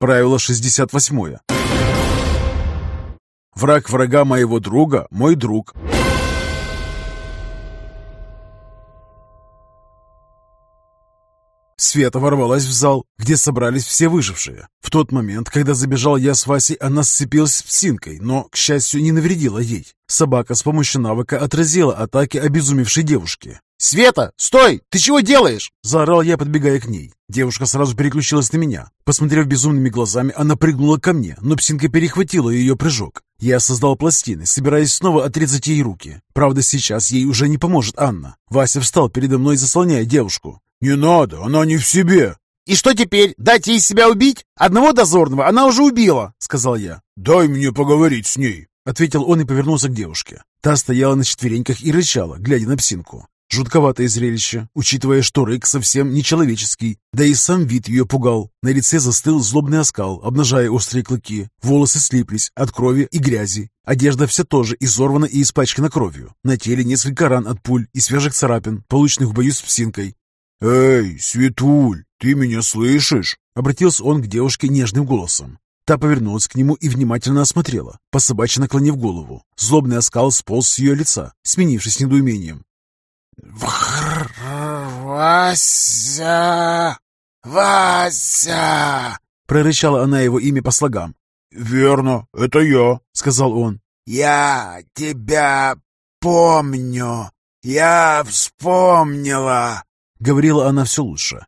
Правило 68. Враг врага моего друга – мой друг. Света ворвалась в зал, где собрались все выжившие. В тот момент, когда забежал я с Васей, она сцепилась с псинкой, но, к счастью, не навредила ей. Собака с помощью навыка отразила атаки обезумевшей девушки. «Света, стой! Ты чего делаешь?» Заорал я, подбегая к ней. Девушка сразу переключилась на меня. Посмотрев безумными глазами, она прыгнула ко мне, но псинка перехватила ее прыжок. Я создал пластины, собираясь снова отрезать ей руки. Правда, сейчас ей уже не поможет Анна. Вася встал передо мной, заслоняя девушку. «Не надо, она не в себе!» «И что теперь? Дать ей себя убить? Одного дозорного она уже убила!» — сказал я. «Дай мне поговорить с ней!» — ответил он и повернулся к девушке. Та стояла на четвереньках и рычала, глядя на псинку. Жутковатое зрелище, учитывая, что рык совсем нечеловеческий, да и сам вид ее пугал. На лице застыл злобный оскал, обнажая острые клыки. Волосы слиплись от крови и грязи. Одежда вся тоже изорвана и испачкана кровью. На теле несколько ран от пуль и свежих царапин, полученных в бою с псинкой. «Эй, Светуль, ты меня слышишь?» Обратился он к девушке нежным голосом. Та повернулась к нему и внимательно осмотрела, по собачьи наклонив голову. Злобный оскал сполз с ее лица, сменившись недоумением. «Вася! Вася!» Прорычала она его имя по слогам. «Верно, это я», — сказал он. «Я тебя помню! Я вспомнила!» — говорила она все лучше.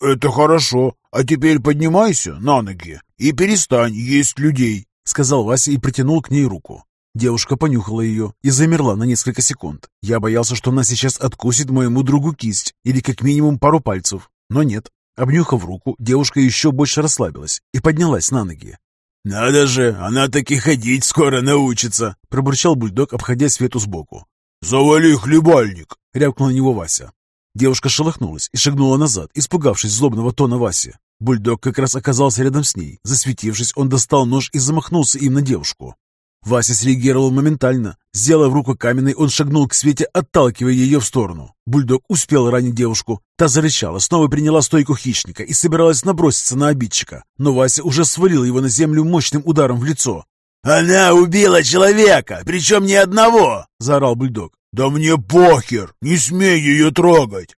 «Это хорошо. А теперь поднимайся на ноги и перестань есть людей», — сказал Вася и протянул к ней руку. Девушка понюхала ее и замерла на несколько секунд. Я боялся, что она сейчас откусит моему другу кисть или как минимум пару пальцев. Но нет. Обнюхав руку, девушка еще больше расслабилась и поднялась на ноги. «Надо же, она таки ходить скоро научится!» – пробурчал бульдог, обходя Свету сбоку. «Завали хлебальник!» – рявкнул на него Вася. Девушка шелохнулась и шагнула назад, испугавшись злобного тона Васи. Бульдог как раз оказался рядом с ней. Засветившись, он достал нож и замахнулся им на девушку. Вася среагировал моментально. Сделав руку каменной, он шагнул к Свете, отталкивая ее в сторону. Бульдог успел ранить девушку. Та зарычала, снова приняла стойку хищника и собиралась наброситься на обидчика. Но Вася уже свалил его на землю мощным ударом в лицо. «Она убила человека, причем не одного!» — заорал бульдог. «Да мне похер! Не смей ее трогать!»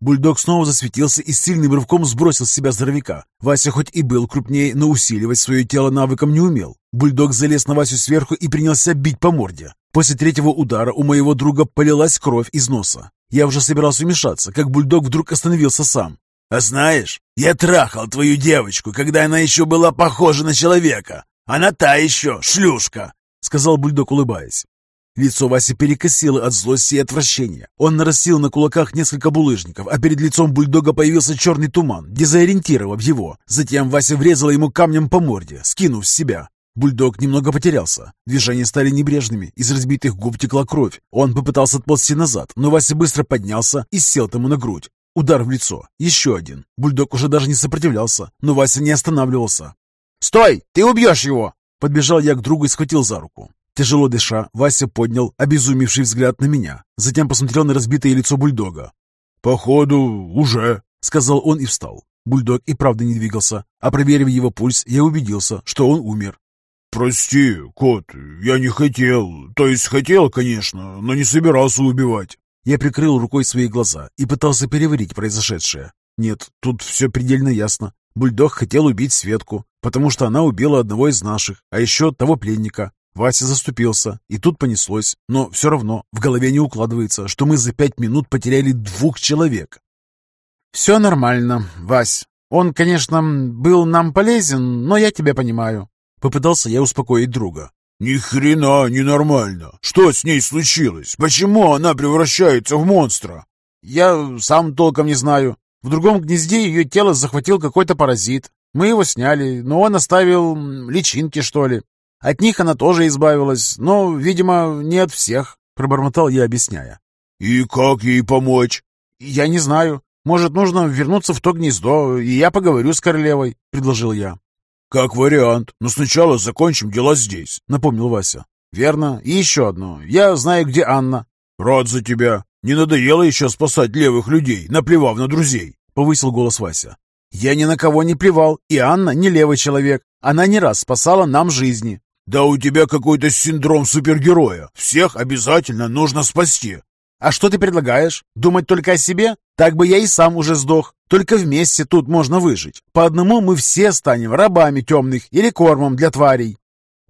Бульдог снова засветился и сильным рывком сбросил с себя здоровяка. Вася хоть и был крупнее, но усиливать свое тело навыком не умел. Бульдог залез на Васю сверху и принялся бить по морде. После третьего удара у моего друга полилась кровь из носа. Я уже собирался вмешаться, как бульдог вдруг остановился сам. «А знаешь, я трахал твою девочку, когда она еще была похожа на человека. Она та еще, шлюшка!» — сказал бульдог, улыбаясь. Лицо Васи перекосило от злости и отвращения. Он нарастил на кулаках несколько булыжников, а перед лицом бульдога появился черный туман, дезориентировав его. Затем Вася врезала ему камнем по морде, скинув с себя. Бульдог немного потерялся. Движения стали небрежными, из разбитых губ текла кровь. Он попытался отползти назад, но Вася быстро поднялся и сел тому на грудь. Удар в лицо. Еще один. Бульдог уже даже не сопротивлялся, но Вася не останавливался. «Стой! Ты убьешь его!» Подбежал я к другу и схватил за руку. Тяжело дыша, Вася поднял обезумевший взгляд на меня, затем посмотрел на разбитое лицо бульдога. «Походу, уже», — сказал он и встал. Бульдог и правда не двигался, а проверив его пульс, я убедился, что он умер. «Прости, кот, я не хотел. То есть хотел, конечно, но не собирался убивать». Я прикрыл рукой свои глаза и пытался переварить произошедшее. Нет, тут все предельно ясно. Бульдог хотел убить Светку, потому что она убила одного из наших, а еще того пленника, Вася заступился, и тут понеслось, но все равно в голове не укладывается, что мы за пять минут потеряли двух человек. «Все нормально, Вась. Он, конечно, был нам полезен, но я тебя понимаю». Попытался я успокоить друга. «Ни хрена не нормально. Что с ней случилось? Почему она превращается в монстра?» «Я сам толком не знаю. В другом гнезде ее тело захватил какой-то паразит. Мы его сняли, но он оставил личинки, что ли. От них она тоже избавилась, но, видимо, не от всех», — пробормотал я, объясняя. «И как ей помочь?» «Я не знаю. Может, нужно вернуться в то гнездо, и я поговорю с королевой», — предложил я. «Как вариант, но сначала закончим дела здесь», — напомнил Вася. «Верно. И еще одно. Я знаю, где Анна». «Рад за тебя. Не надоело еще спасать левых людей, наплевав на друзей?» — повысил голос Вася. «Я ни на кого не плевал, и Анна не левый человек. Она не раз спасала нам жизни». «Да у тебя какой-то синдром супергероя. Всех обязательно нужно спасти». «А что ты предлагаешь? Думать только о себе? Так бы я и сам уже сдох. Только вместе тут можно выжить. По одному мы все станем рабами темных или кормом для тварей».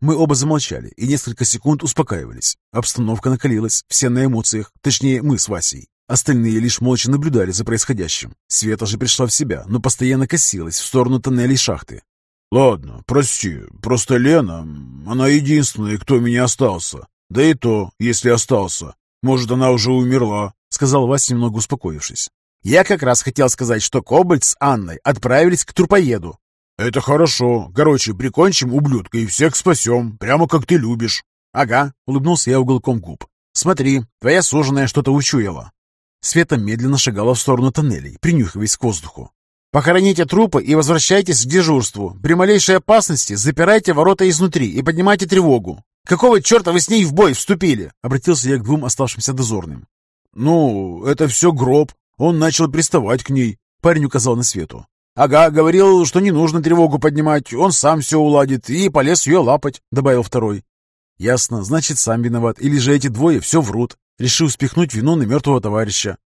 Мы оба замолчали и несколько секунд успокаивались. Обстановка накалилась, все на эмоциях, точнее мы с Васей. Остальные лишь молча наблюдали за происходящим. Света же пришла в себя, но постоянно косилась в сторону тоннелей шахты. «Ладно, прости, просто Лена, она единственная, кто у меня остался. Да и то, если остался. Может, она уже умерла», — сказал Вася, немного успокоившись. «Я как раз хотел сказать, что Кобальт с Анной отправились к трупоеду». «Это хорошо. Короче, прикончим ублюдка и всех спасем, прямо как ты любишь». «Ага», — улыбнулся я уголком губ. «Смотри, твоя суженая что-то учуяла». Света медленно шагала в сторону тоннелей, принюхиваясь к воздуху. «Похороните трупы и возвращайтесь к дежурству. При малейшей опасности запирайте ворота изнутри и поднимайте тревогу. Какого черта вы с ней в бой вступили?» Обратился я к двум оставшимся дозорным. «Ну, это все гроб. Он начал приставать к ней», — парень указал на Свету. «Ага, говорил, что не нужно тревогу поднимать, он сам все уладит и полез ее лапать», — добавил второй. «Ясно, значит, сам виноват, или же эти двое все врут. Решил спихнуть вину на мертвого товарища.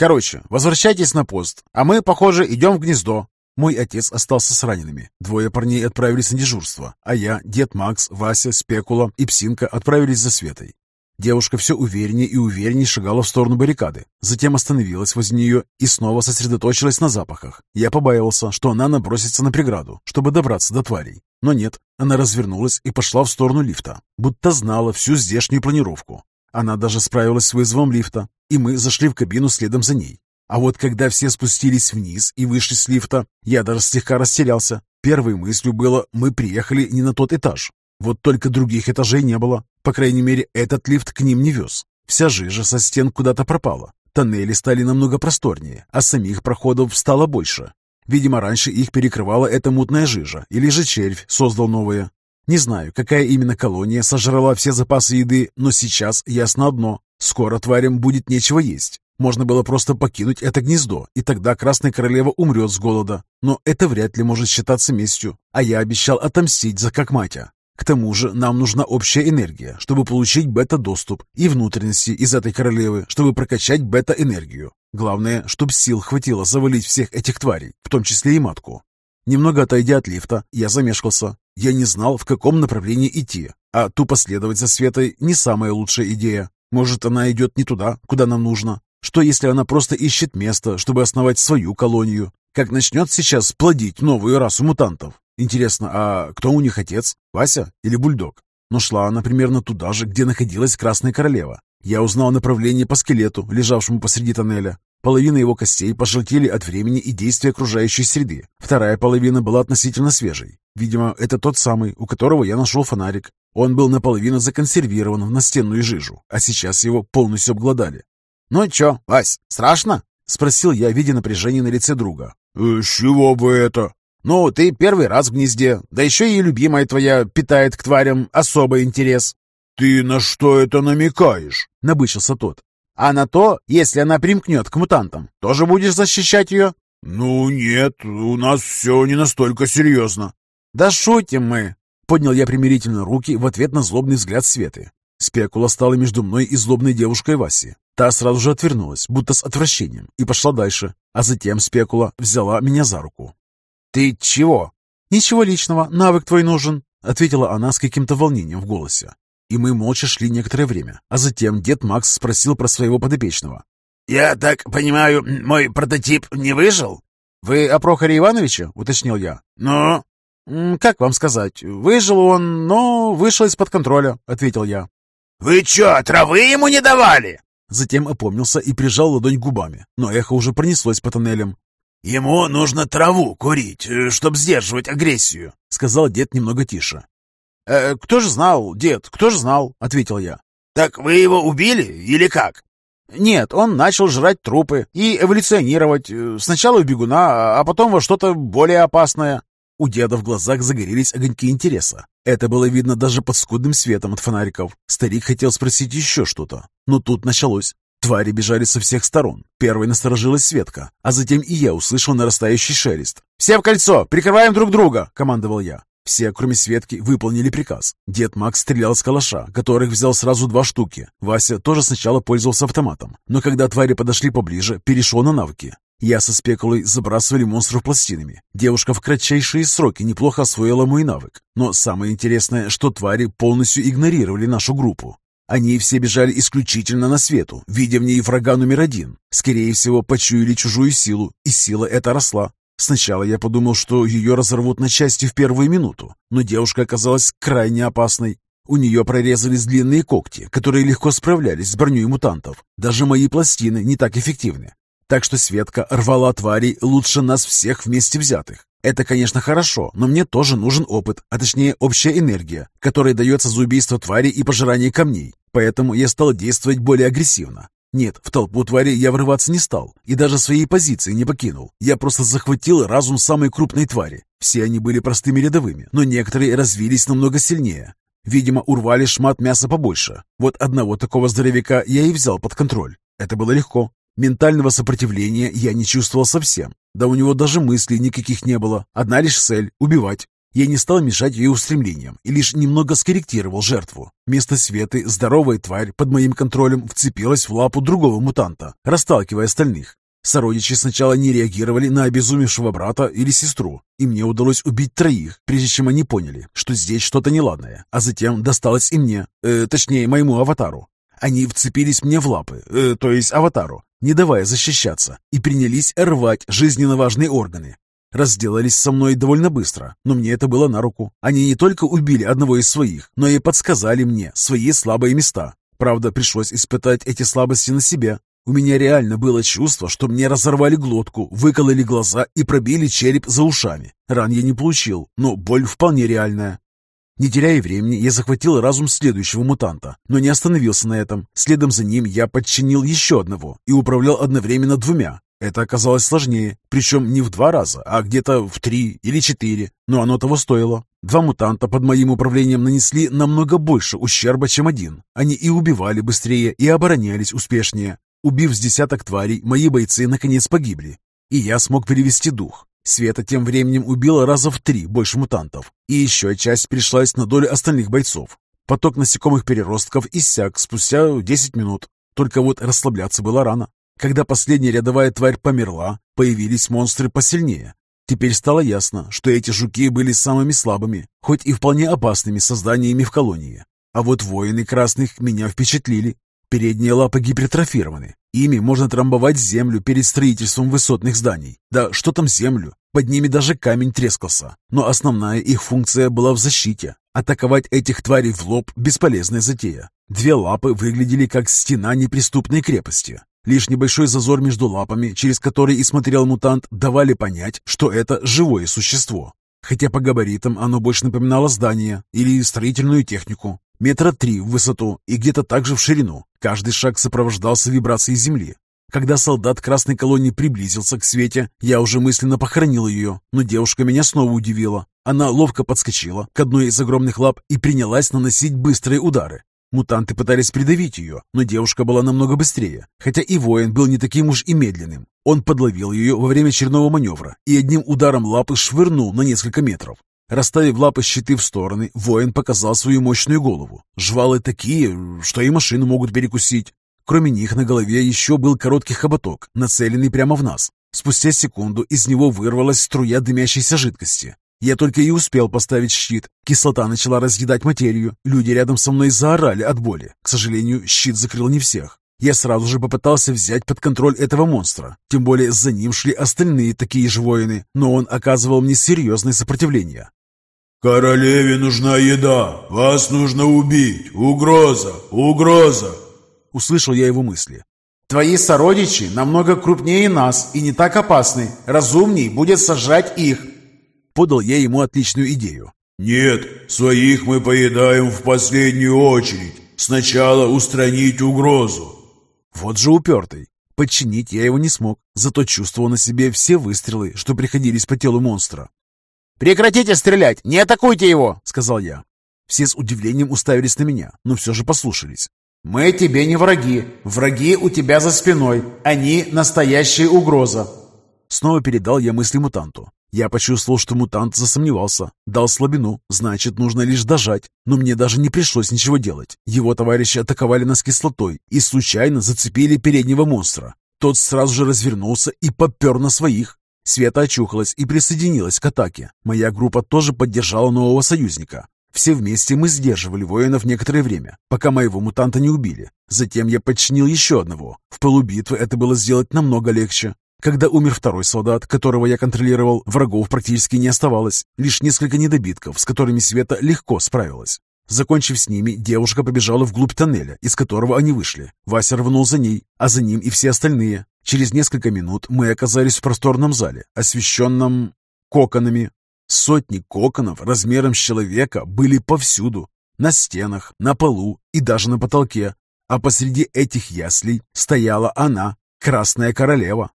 Короче, возвращайтесь на пост, а мы, похоже, идем в гнездо. Мой отец остался с ранеными. Двое парней отправились на дежурство, а я, дед Макс, Вася, Спекула и Псинка отправились за Светой. Девушка все увереннее и увереннее шагала в сторону баррикады, затем остановилась возле нее и снова сосредоточилась на запахах. Я побаивался, что она набросится на преграду, чтобы добраться до тварей. Но нет, она развернулась и пошла в сторону лифта, будто знала всю здешнюю планировку. Она даже справилась с вызовом лифта, и мы зашли в кабину следом за ней. А вот когда все спустились вниз и вышли с лифта, я даже слегка растерялся. Первой мыслью было, мы приехали не на тот этаж. Вот только других этажей не было. По крайней мере, этот лифт к ним не вез. Вся жижа со стен куда-то пропала. Тоннели стали намного просторнее, а самих проходов стало больше. Видимо, раньше их перекрывала эта мутная жижа, или же червь создал новые. Не знаю, какая именно колония сожрала все запасы еды, но сейчас ясно одно. Скоро тварям будет нечего есть. Можно было просто покинуть это гнездо, и тогда Красная Королева умрет с голода. Но это вряд ли может считаться местью. А я обещал отомстить за Какматя. К тому же нам нужна общая энергия, чтобы получить бета-доступ, и внутренности из этой королевы, чтобы прокачать бета-энергию. Главное, чтобы сил хватило завалить всех этих тварей, в том числе и матку. Немного отойдя от лифта, я замешкался. Я не знал, в каком направлении идти, а тупо следовать за Светой не самая лучшая идея. Может, она идет не туда, куда нам нужно? Что, если она просто ищет место, чтобы основать свою колонию? Как начнет сейчас плодить новую расу мутантов? Интересно, а кто у них отец? Вася или Бульдог? Но шла она примерно туда же, где находилась Красная Королева. Я узнал направление по скелету, лежавшему посреди тоннеля. Половина его костей пожелтели от времени и действия окружающей среды. Вторая половина была относительно свежей. Видимо, это тот самый, у которого я нашел фонарик. Он был наполовину законсервирован в настенную жижу, а сейчас его полностью обглодали. «Ну чё, Вась, страшно?» — спросил я, видя напряжение на лице друга. «Э, «С чего бы это?» «Ну, ты первый раз в гнезде, да еще и любимая твоя питает к тварям особый интерес». «Ты на что это намекаешь?» — набычился тот. «А на то, если она примкнет к мутантам, тоже будешь защищать ее?» «Ну нет, у нас все не настолько серьезно». «Да шутим мы!» — поднял я примирительно руки в ответ на злобный взгляд Светы. Спекула стала между мной и злобной девушкой Васи. Та сразу же отвернулась, будто с отвращением, и пошла дальше. А затем Спекула взяла меня за руку. «Ты чего?» «Ничего личного, навык твой нужен», — ответила она с каким-то волнением в голосе. И мы молча шли некоторое время, а затем дед Макс спросил про своего подопечного. «Я так понимаю, мой прототип не выжил?» «Вы о Прохоре Ивановиче?» — уточнил я. «Ну?» «Как вам сказать? Выжил он, но вышел из-под контроля», — ответил я. «Вы чё, травы ему не давали?» Затем опомнился и прижал ладонь губами, но эхо уже пронеслось по тоннелям. «Ему нужно траву курить, э, чтобы сдерживать агрессию», — сказал дед немного тише. «Э, «Кто же знал, дед, кто же знал?» — ответил я. «Так вы его убили или как?» «Нет, он начал жрать трупы и эволюционировать. Э, сначала в бегуна, а потом во что-то более опасное». У деда в глазах загорелись огоньки интереса. Это было видно даже под скудным светом от фонариков. Старик хотел спросить еще что-то, но тут началось. Твари бежали со всех сторон. Первой насторожилась Светка, а затем и я услышал нарастающий шелест. «Все в кольцо! Прикрываем друг друга!» — командовал я. Все, кроме Светки, выполнили приказ. Дед Макс стрелял с калаша, которых взял сразу два штуки. Вася тоже сначала пользовался автоматом, но когда твари подошли поближе, перешел на навыки. Я со спекулой забрасывали монстров пластинами. Девушка в кратчайшие сроки неплохо освоила мой навык. Но самое интересное, что твари полностью игнорировали нашу группу. Они все бежали исключительно на свету, видя в ней врага номер один. Скорее всего, почуяли чужую силу, и сила эта росла. Сначала я подумал, что ее разорвут на части в первую минуту, но девушка оказалась крайне опасной. У нее прорезались длинные когти, которые легко справлялись с броней мутантов. Даже мои пластины не так эффективны. Так что Светка рвала тварей лучше нас всех вместе взятых. Это, конечно, хорошо, но мне тоже нужен опыт, а точнее общая энергия, которая дается за убийство тварей и пожирание камней. Поэтому я стал действовать более агрессивно. Нет, в толпу твари я врываться не стал и даже своей позиции не покинул. Я просто захватил разум самой крупной твари. Все они были простыми рядовыми, но некоторые развились намного сильнее. Видимо, урвали шмат мяса побольше. Вот одного такого здоровяка я и взял под контроль. Это было легко. Ментального сопротивления я не чувствовал совсем. Да у него даже мыслей никаких не было. Одна лишь цель – убивать. Я не стал мешать ее устремлениям и лишь немного скорректировал жертву. Вместо Светы здоровая тварь под моим контролем вцепилась в лапу другого мутанта, расталкивая остальных. Сородичи сначала не реагировали на обезумевшего брата или сестру, и мне удалось убить троих, прежде чем они поняли, что здесь что-то неладное, а затем досталось и мне, э, точнее, моему аватару. Они вцепились мне в лапы, э, то есть аватару, не давая защищаться, и принялись рвать жизненно важные органы. Разделались со мной довольно быстро, но мне это было на руку. Они не только убили одного из своих, но и подсказали мне свои слабые места. Правда, пришлось испытать эти слабости на себе. У меня реально было чувство, что мне разорвали глотку, выкололи глаза и пробили череп за ушами. Ран я не получил, но боль вполне реальная. Не теряя времени, я захватил разум следующего мутанта, но не остановился на этом. Следом за ним я подчинил еще одного и управлял одновременно двумя. Это оказалось сложнее, причем не в два раза, а где-то в три или четыре, но оно того стоило. Два мутанта под моим управлением нанесли намного больше ущерба, чем один. Они и убивали быстрее, и оборонялись успешнее. Убив с десяток тварей, мои бойцы наконец погибли, и я смог перевести дух. Света тем временем убила раза в три больше мутантов, и еще часть пришлась на долю остальных бойцов. Поток насекомых переростков иссяк спустя 10 минут. Только вот расслабляться было рано. Когда последняя рядовая тварь померла, появились монстры посильнее. Теперь стало ясно, что эти жуки были самыми слабыми, хоть и вполне опасными созданиями в колонии. А вот воины красных меня впечатлили. Передние лапы гипертрофированы. Ими можно трамбовать землю перед строительством высотных зданий. Да что там землю? Под ними даже камень трескался. Но основная их функция была в защите. Атаковать этих тварей в лоб – бесполезная затея. Две лапы выглядели как стена неприступной крепости. Лишь небольшой зазор между лапами, через который и смотрел мутант, давали понять, что это живое существо. Хотя по габаритам оно больше напоминало здание или строительную технику метра три в высоту и где-то также в ширину. Каждый шаг сопровождался вибрацией земли. Когда солдат красной колонии приблизился к Свете, я уже мысленно похоронил ее, но девушка меня снова удивила. Она ловко подскочила к одной из огромных лап и принялась наносить быстрые удары. Мутанты пытались придавить ее, но девушка была намного быстрее, хотя и воин был не таким уж и медленным. Он подловил ее во время черного маневра и одним ударом лапы швырнул на несколько метров. Расставив лапы щиты в стороны, воин показал свою мощную голову. Жвалы такие, что и машину могут перекусить. Кроме них на голове еще был короткий хоботок, нацеленный прямо в нас. Спустя секунду из него вырвалась струя дымящейся жидкости. Я только и успел поставить щит. Кислота начала разъедать материю. Люди рядом со мной заорали от боли. К сожалению, щит закрыл не всех. Я сразу же попытался взять под контроль этого монстра. Тем более за ним шли остальные такие же воины, но он оказывал мне серьезное сопротивление. «Королеве нужна еда! Вас нужно убить! Угроза! Угроза!» Услышал я его мысли. «Твои сородичи намного крупнее нас и не так опасны. Разумней будет сажать их!» Подал я ему отличную идею. «Нет, своих мы поедаем в последнюю очередь. Сначала устранить угрозу». Вот же упертый. Подчинить я его не смог, зато чувствовал на себе все выстрелы, что приходились по телу монстра. «Прекратите стрелять! Не атакуйте его!» — сказал я. Все с удивлением уставились на меня, но все же послушались. «Мы тебе не враги. Враги у тебя за спиной. Они настоящая угроза». Снова передал я мысли мутанту. Я почувствовал, что мутант засомневался. Дал слабину, значит, нужно лишь дожать. Но мне даже не пришлось ничего делать. Его товарищи атаковали нас кислотой и случайно зацепили переднего монстра. Тот сразу же развернулся и попер на своих. Света очухалась и присоединилась к атаке. Моя группа тоже поддержала нового союзника. Все вместе мы сдерживали воинов некоторое время, пока моего мутанта не убили. Затем я подчинил еще одного. В полубитвы это было сделать намного легче. Когда умер второй солдат, которого я контролировал, врагов практически не оставалось. Лишь несколько недобитков, с которыми Света легко справилась. Закончив с ними, девушка побежала вглубь тоннеля, из которого они вышли. Вася рванул за ней, а за ним и все остальные. Через несколько минут мы оказались в просторном зале, освещенном коконами. Сотни коконов размером с человека были повсюду. На стенах, на полу и даже на потолке. А посреди этих яслей стояла она, Красная Королева.